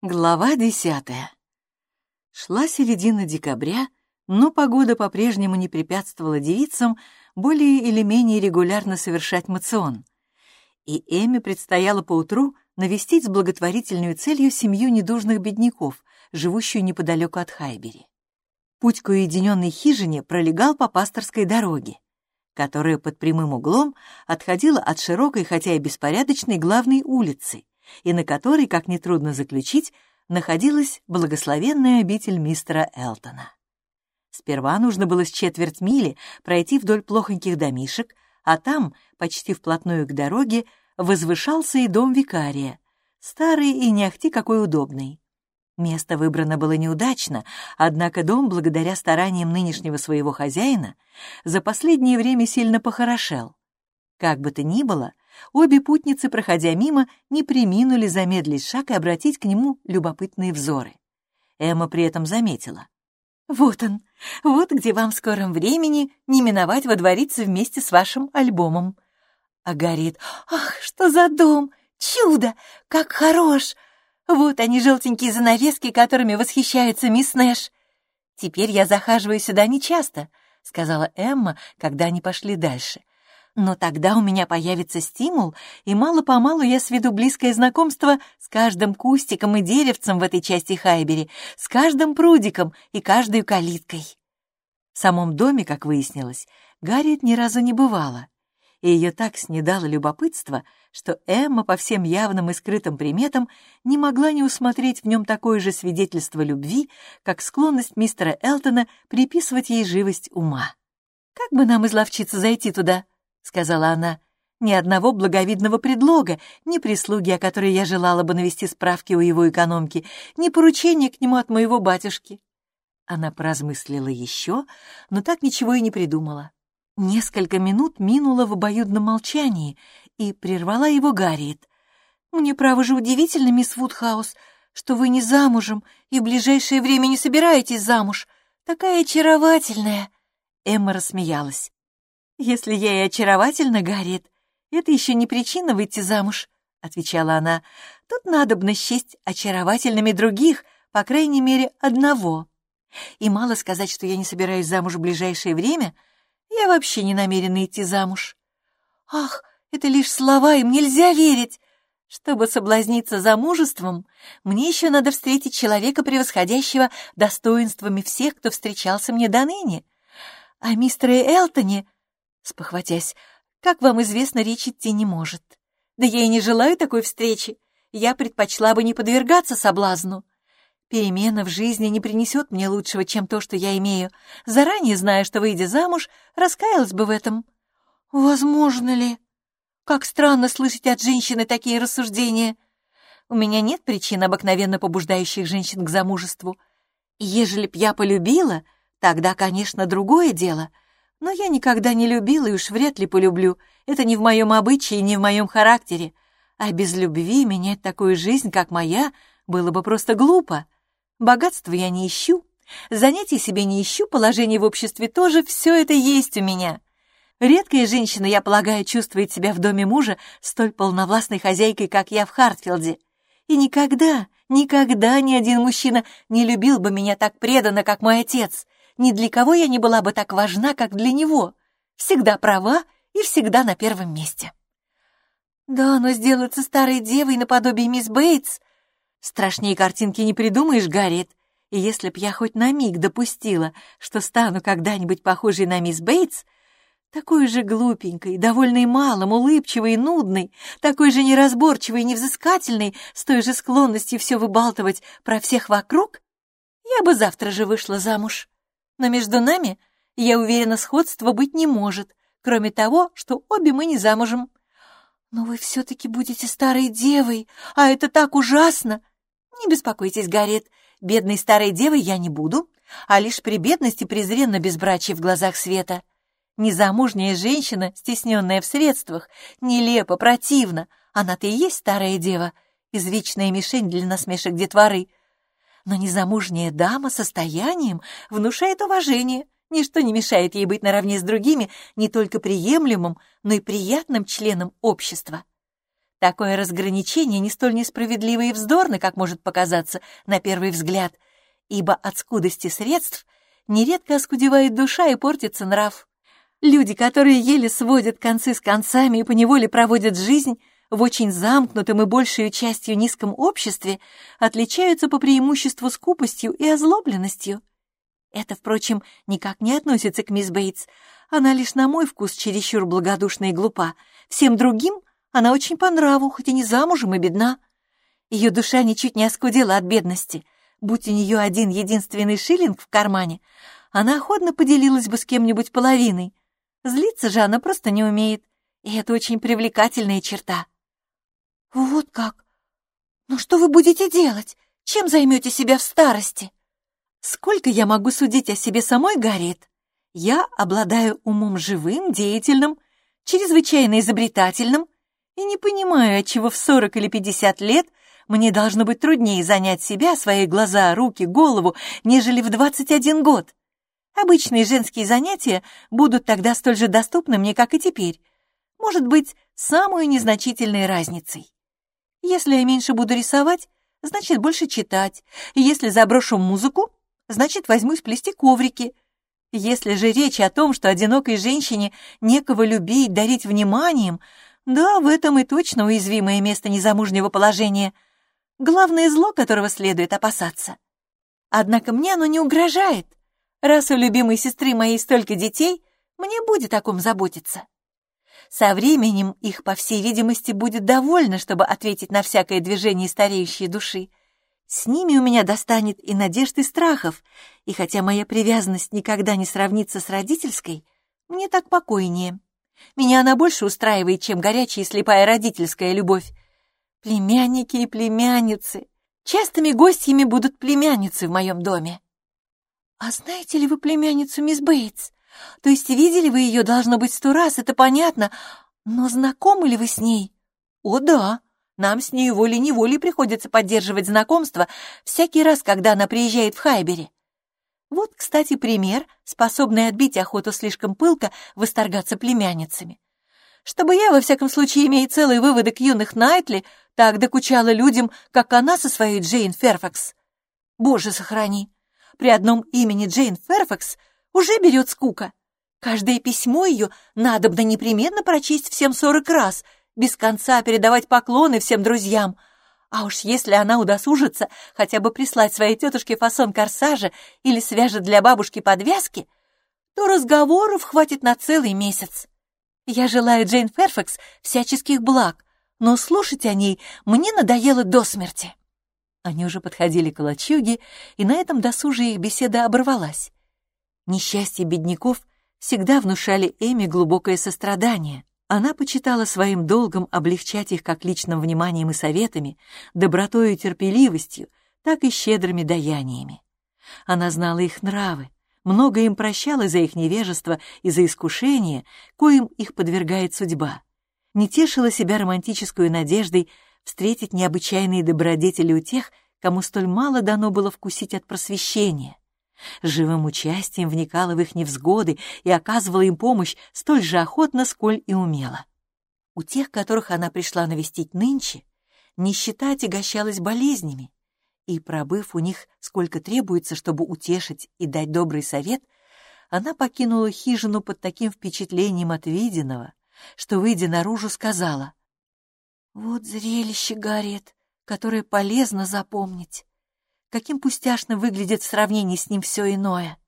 Глава десятая. Шла середина декабря, но погода по-прежнему не препятствовала девицам более или менее регулярно совершать мацион. И Эми предстояло поутру навестить с благотворительной целью семью недужных бедняков, живущую неподалеку от Хайбери. Путь к уединенной хижине пролегал по пасторской дороге, которая под прямым углом отходила от широкой, хотя и беспорядочной главной улицы, и на которой, как нетрудно заключить, находилась благословенная обитель мистера Элтона. Сперва нужно было с четверть мили пройти вдоль плохоньких домишек, а там, почти вплотную к дороге, возвышался и дом викария, старый и не ахти какой удобный. Место выбрано было неудачно, однако дом, благодаря стараниям нынешнего своего хозяина, за последнее время сильно похорошел. Как бы то ни было, Обе путницы, проходя мимо, не приминули замедлить шаг и обратить к нему любопытные взоры. Эмма при этом заметила. «Вот он, вот где вам в скором времени не миновать водвориться вместе с вашим альбомом». А горит, «Ах, что за дом! Чудо! Как хорош! Вот они, желтенькие занавески, которыми восхищается мисс Нэш. Теперь я захаживаю сюда нечасто», — сказала Эмма, когда они пошли дальше. Но тогда у меня появится стимул, и мало-помалу я сведу близкое знакомство с каждым кустиком и деревцем в этой части Хайбери, с каждым прудиком и каждой калиткой. В самом доме, как выяснилось, Гарриет ни разу не бывала, и ее так снедало любопытство, что Эмма по всем явным и скрытым приметам не могла не усмотреть в нем такое же свидетельство любви, как склонность мистера Элтона приписывать ей живость ума. «Как бы нам изловчиться зайти туда?» Сказала она. «Ни одного благовидного предлога, ни прислуги, о которой я желала бы навести справки у его экономки, ни поручения к нему от моего батюшки». Она поразмыслила еще, но так ничего и не придумала. Несколько минут минуло в обоюдном молчании, и прервала его Гарриет. «Мне, право же, удивительно, мисс Вудхаус, что вы не замужем и в ближайшее время не собираетесь замуж. Такая очаровательная!» Эмма рассмеялась. «Если я и очаровательна, Гарриет, это еще не причина выйти замуж», — отвечала она. «Тут надобно счесть очаровательными других, по крайней мере, одного. И мало сказать, что я не собираюсь замуж в ближайшее время, я вообще не намерена идти замуж. Ах, это лишь слова, им нельзя верить. Чтобы соблазниться замужеством, мне еще надо встретить человека, превосходящего достоинствами всех, кто встречался мне до ныне. А мистере Элтоне спохватясь. «Как вам известно, речь идти не может. Да я и не желаю такой встречи. Я предпочла бы не подвергаться соблазну. Перемена в жизни не принесет мне лучшего, чем то, что я имею. Заранее зная, что, выйдя замуж, раскаялась бы в этом. Возможно ли? Как странно слышать от женщины такие рассуждения. У меня нет причин, обыкновенно побуждающих женщин к замужеству. Ежели б я полюбила, тогда, конечно, другое дело — но я никогда не любила и уж вряд ли полюблю. Это не в моем обычае и не в моем характере. А без любви менять такую жизнь, как моя, было бы просто глупо. Богатства я не ищу, занятий себе не ищу, положение в обществе тоже, все это есть у меня. Редкая женщина, я полагаю, чувствует себя в доме мужа столь полновластной хозяйкой, как я в Хартфилде. И никогда, никогда ни один мужчина не любил бы меня так преданно, как мой отец — ни для кого я не была бы так важна, как для него. Всегда права и всегда на первом месте. Да, но сделаться старой девой наподобие мисс Бейтс... Страшнее картинки не придумаешь, Гарриет. И если б я хоть на миг допустила, что стану когда-нибудь похожей на мисс Бейтс, такой же глупенькой, довольной малым, улыбчивой и нудной, такой же неразборчивой и невзыскательной, с той же склонностью все выбалтывать про всех вокруг, я бы завтра же вышла замуж. Но между нами, я уверена, сходства быть не может, кроме того, что обе мы не замужем. Но вы все-таки будете старой девой, а это так ужасно. Не беспокойтесь, Гарриет, бедной старой девой я не буду, а лишь при бедности презренно безбрачие в глазах света. Незамужняя женщина, стесненная в средствах, нелепо, противно. Она-то и есть старая дева, извечная мишень для насмешек детворы но незамужняя дама состоянием внушает уважение. Ничто не мешает ей быть наравне с другими не только приемлемым, но и приятным членом общества. Такое разграничение не столь несправедливо и вздорно, как может показаться на первый взгляд, ибо от скудости средств нередко оскудевает душа и портится нрав. Люди, которые еле сводят концы с концами и поневоле проводят жизнь в очень замкнутом и большей частью низком обществе, отличаются по преимуществу скупостью и озлобленностью. Это, впрочем, никак не относится к мисс Бейтс. Она лишь на мой вкус чересчур благодушна и глупа. Всем другим она очень по нраву, хоть и не замужем и бедна. Ее душа ничуть не оскудела от бедности. Будь у нее один единственный шиллинг в кармане, она охотно поделилась бы с кем-нибудь половиной. Злиться же она просто не умеет, и это очень привлекательная черта. «Вот как? Ну что вы будете делать? Чем займете себя в старости?» «Сколько я могу судить о себе самой, Гарриет? Я обладаю умом живым, деятельным, чрезвычайно изобретательным, и не понимаю, отчего в 40 или 50 лет мне должно быть труднее занять себя, свои глаза, руки, голову, нежели в 21 год. Обычные женские занятия будут тогда столь же доступны мне, как и теперь. Может быть, самой незначительной разницей. Если я меньше буду рисовать, значит, больше читать. Если заброшу музыку, значит, возьмусь плести коврики. Если же речь о том, что одинокой женщине некого любить, дарить вниманием, да, в этом и точно уязвимое место незамужнего положения. Главное зло, которого следует опасаться. Однако мне оно не угрожает. Раз у любимой сестры моей столько детей, мне будет о ком заботиться. Со временем их, по всей видимости, будет довольно, чтобы ответить на всякое движение стареющей души. С ними у меня достанет и надежд, и страхов, и хотя моя привязанность никогда не сравнится с родительской, мне так покойнее. Меня она больше устраивает, чем горячая и слепая родительская любовь. Племянники и племянницы. Частыми гостями будут племянницы в моем доме. А знаете ли вы племянницу мисс Бейтс? То есть видели вы ее, должно быть, сто раз, это понятно. Но знакомы ли вы с ней? О, да. Нам с ней волей-неволей приходится поддерживать знакомство всякий раз, когда она приезжает в Хайбере. Вот, кстати, пример, способный отбить охоту слишком пылко восторгаться племянницами. Чтобы я, во всяком случае, имея целый выводок юных Найтли, так докучала людям, как она со своей Джейн Ферфакс. Боже, сохрани! При одном имени Джейн Ферфакс уже берет скука. Каждое письмо ее надобно непременно прочесть всем сорок раз, без конца передавать поклоны всем друзьям — а уж если она удосужится хотя бы прислать своей тетушке фасон корсажа или свяжет для бабушки подвязки, то разговоров хватит на целый месяц. Я желаю Джейн Ферфакс всяческих благ, но слушать о ней мне надоело до смерти. Они уже подходили к лачуге, и на этом досужие их беседа оборвалась. Несчастье бедняков всегда внушали Эми глубокое сострадание. Она почитала своим долгом облегчать их как личным вниманием и советами, добротой и терпеливостью, так и щедрыми даяниями. Она знала их нравы, много им прощала за их невежество и за искушение, коим их подвергает судьба. Не тешила себя романтической надеждой встретить необычайные добродетели у тех, кому столь мало дано было вкусить от просвещения живым участием вникала в их невзгоды и оказывала им помощь столь же охотно, сколь и умела. У тех, которых она пришла навестить нынче, нищета отягощалась болезнями, и, пробыв у них сколько требуется, чтобы утешить и дать добрый совет, она покинула хижину под таким впечатлением от виденного, что, выйдя наружу, сказала, «Вот зрелище, Гарриет, которое полезно запомнить каким пустяшно выглядит в сравнении с ним все иное.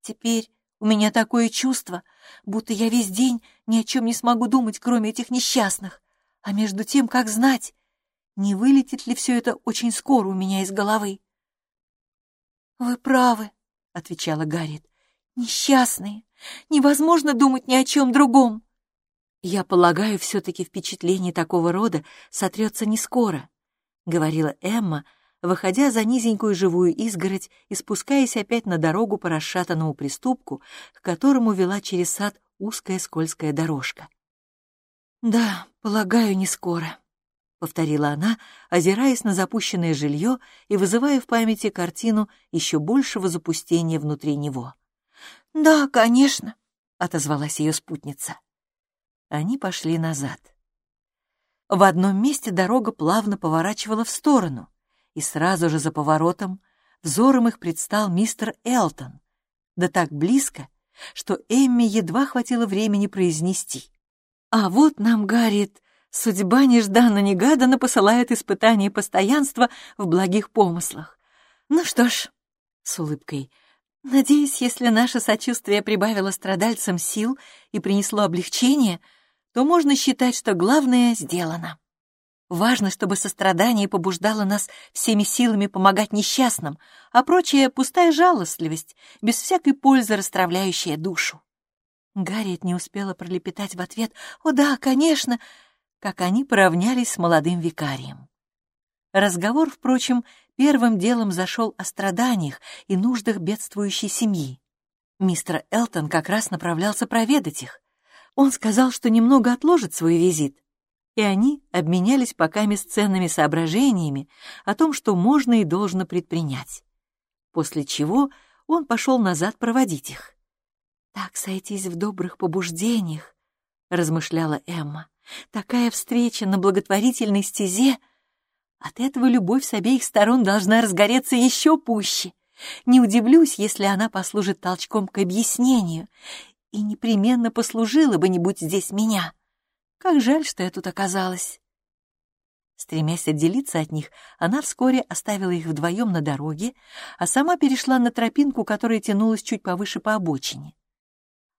Теперь у меня такое чувство, будто я весь день ни о чем не смогу думать, кроме этих несчастных. А между тем, как знать, не вылетит ли все это очень скоро у меня из головы? «Вы правы», — отвечала Гарриет. «Несчастные. Невозможно думать ни о чем другом». «Я полагаю, все-таки впечатление такого рода сотрется не скоро», — говорила Эмма, — выходя за низенькую живую изгородь и спускаясь опять на дорогу по расшатанному приступку, к которому вела через сад узкая скользкая дорожка. «Да, полагаю, не скоро», — повторила она, озираясь на запущенное жилье и вызывая в памяти картину еще большего запустения внутри него. «Да, конечно», — отозвалась ее спутница. Они пошли назад. В одном месте дорога плавно поворачивала в сторону, и сразу же за поворотом взором их предстал мистер Элтон, да так близко, что Эмми едва хватило времени произнести. «А вот нам, Гарриет, судьба нежданно-негаданно посылает испытание постоянства в благих помыслах. Ну что ж, с улыбкой, надеюсь, если наше сочувствие прибавило страдальцам сил и принесло облегчение, то можно считать, что главное сделано. Важно, чтобы сострадание побуждало нас всеми силами помогать несчастным, а прочее — пустая жалостливость, без всякой пользы расстравляющая душу. Гарриет не успела пролепетать в ответ «О да, конечно!», как они поравнялись с молодым викарием. Разговор, впрочем, первым делом зашел о страданиях и нуждах бедствующей семьи. Мистер Элтон как раз направлялся проведать их. Он сказал, что немного отложит свой визит, и они обменялись поками с ценными соображениями о том, что можно и должно предпринять. После чего он пошел назад проводить их. «Так сойтись в добрых побуждениях», — размышляла Эмма. «Такая встреча на благотворительной стезе. От этого любовь с обеих сторон должна разгореться еще пуще. Не удивлюсь, если она послужит толчком к объяснению, и непременно послужила бы, не будь здесь меня». Как жаль, что я тут оказалась. Стремясь отделиться от них, она вскоре оставила их вдвоем на дороге, а сама перешла на тропинку, которая тянулась чуть повыше по обочине.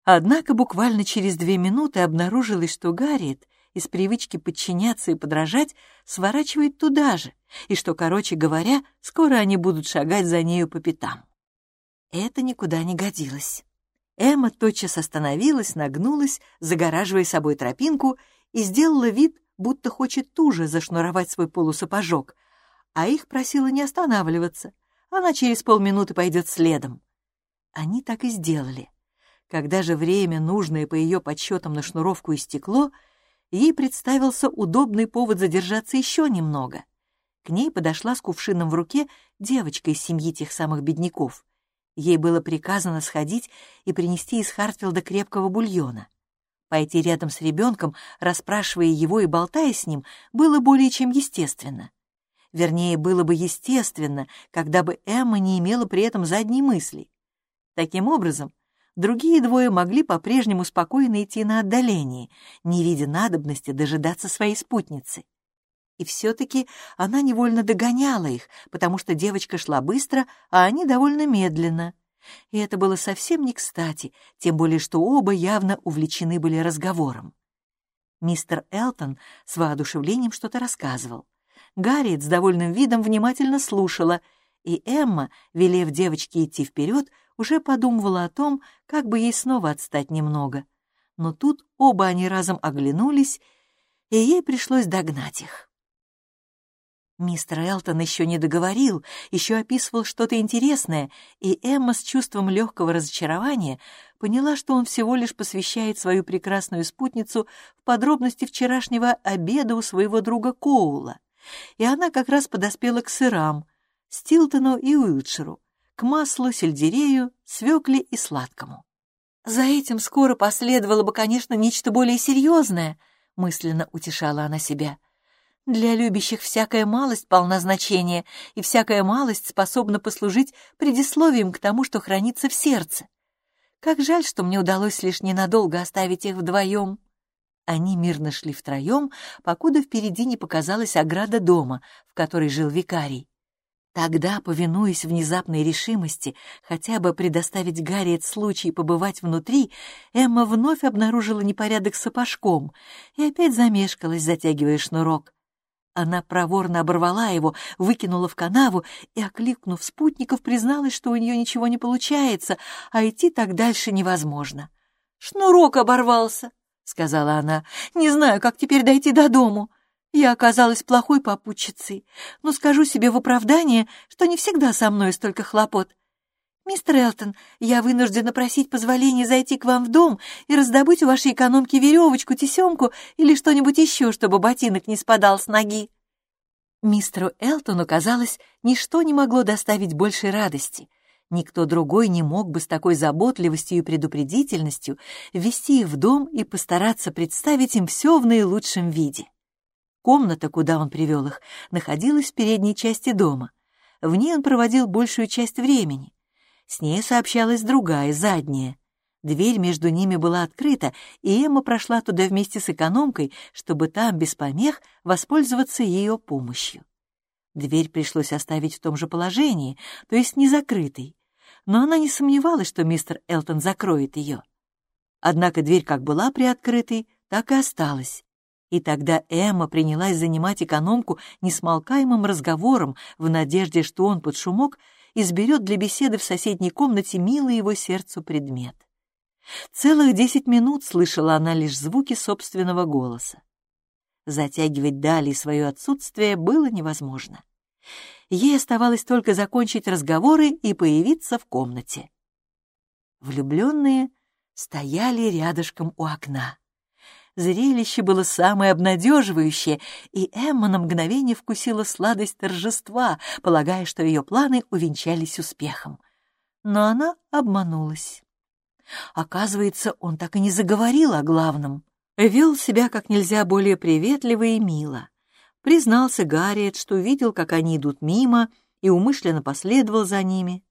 Однако буквально через две минуты обнаружилось, что Гарриет из привычки подчиняться и подражать сворачивает туда же, и что, короче говоря, скоро они будут шагать за нею по пятам. Это никуда не годилось. Эмма тотчас остановилась, нагнулась, загораживая собой тропинку, и сделала вид, будто хочет туже зашнуровать свой полусапожок, а их просила не останавливаться. Она через полминуты пойдет следом. Они так и сделали. Когда же время, нужное по ее подсчетам на шнуровку истекло, ей представился удобный повод задержаться еще немного. К ней подошла с кувшином в руке девочка из семьи тех самых бедняков. Ей было приказано сходить и принести из Хартфилда крепкого бульона. Пойти рядом с ребенком, расспрашивая его и болтая с ним, было более чем естественно. Вернее, было бы естественно, когда бы Эмма не имела при этом задней мысли. Таким образом, другие двое могли по-прежнему спокойно идти на отдалении, не видя надобности дожидаться своей спутницы. И все-таки она невольно догоняла их, потому что девочка шла быстро, а они довольно медленно. И это было совсем не кстати, тем более что оба явно увлечены были разговором. Мистер Элтон с воодушевлением что-то рассказывал. Гарриет с довольным видом внимательно слушала, и Эмма, велев девочке идти вперед, уже подумывала о том, как бы ей снова отстать немного. Но тут оба они разом оглянулись, и ей пришлось догнать их. Мистер Элтон еще не договорил, еще описывал что-то интересное, и Эмма с чувством легкого разочарования поняла, что он всего лишь посвящает свою прекрасную спутницу в подробности вчерашнего обеда у своего друга Коула. И она как раз подоспела к сырам, Стилтону и Уилтширу, к маслу, сельдерею, свекле и сладкому. «За этим скоро последовало бы, конечно, нечто более серьезное», — мысленно утешала она себя — для любящих всякая малость полна значения, и всякая малость способна послужить предисловием к тому, что хранится в сердце. Как жаль, что мне удалось лишь ненадолго оставить их вдвоем. Они мирно шли втроем, покуда впереди не показалась ограда дома, в которой жил викарий. Тогда, повинуясь внезапной решимости хотя бы предоставить Гарриет случай побывать внутри, Эмма вновь обнаружила непорядок сапожком и опять замешкалась, затягивая шнурок. Она проворно оборвала его, выкинула в канаву и, окликнув спутников, призналась, что у нее ничего не получается, а идти так дальше невозможно. «Шнурок оборвался», — сказала она. «Не знаю, как теперь дойти до дому. Я оказалась плохой попутчицей, но скажу себе в оправдание, что не всегда со мной столько хлопот. «Мистер Элтон, я вынуждена просить позволения зайти к вам в дом и раздобыть у вашей экономки веревочку, тесемку или что-нибудь еще, чтобы ботинок не спадал с ноги». Мистеру Элтону, казалось, ничто не могло доставить большей радости. Никто другой не мог бы с такой заботливостью и предупредительностью ввести их в дом и постараться представить им все в наилучшем виде. Комната, куда он привел их, находилась в передней части дома. В ней он проводил большую часть времени. С ней сообщалась другая, задняя. Дверь между ними была открыта, и Эмма прошла туда вместе с экономкой, чтобы там, без помех, воспользоваться ее помощью. Дверь пришлось оставить в том же положении, то есть не закрытой, но она не сомневалась, что мистер Элтон закроет ее. Однако дверь как была приоткрытой, так и осталась. И тогда Эмма принялась занимать экономку несмолкаемым разговором в надежде, что он под шумок изберет для беседы в соседней комнате милый его сердцу предмет. Целых десять минут слышала она лишь звуки собственного голоса. Затягивать далее свое отсутствие было невозможно. Ей оставалось только закончить разговоры и появиться в комнате. Влюбленные стояли рядышком у окна. Зрелище было самое обнадеживающее, и Эмма на мгновение вкусила сладость торжества, полагая, что ее планы увенчались успехом. Но она обманулась. Оказывается, он так и не заговорил о главном. Вел себя как нельзя более приветливо и мило. Признался Гарриет, что видел, как они идут мимо, и умышленно последовал за ними.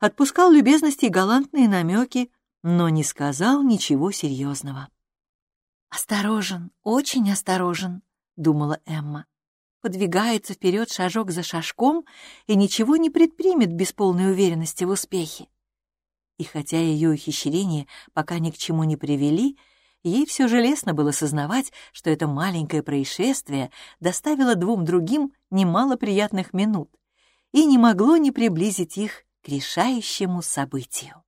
Отпускал любезности и галантные намеки, но не сказал ничего серьезного. «Осторожен, очень осторожен», — думала Эмма. Подвигается вперед шажок за шажком и ничего не предпримет без полной уверенности в успехе. И хотя ее ухищрения пока ни к чему не привели, ей все же лестно было сознавать, что это маленькое происшествие доставило двум другим немало приятных минут и не могло не приблизить их к решающему событию.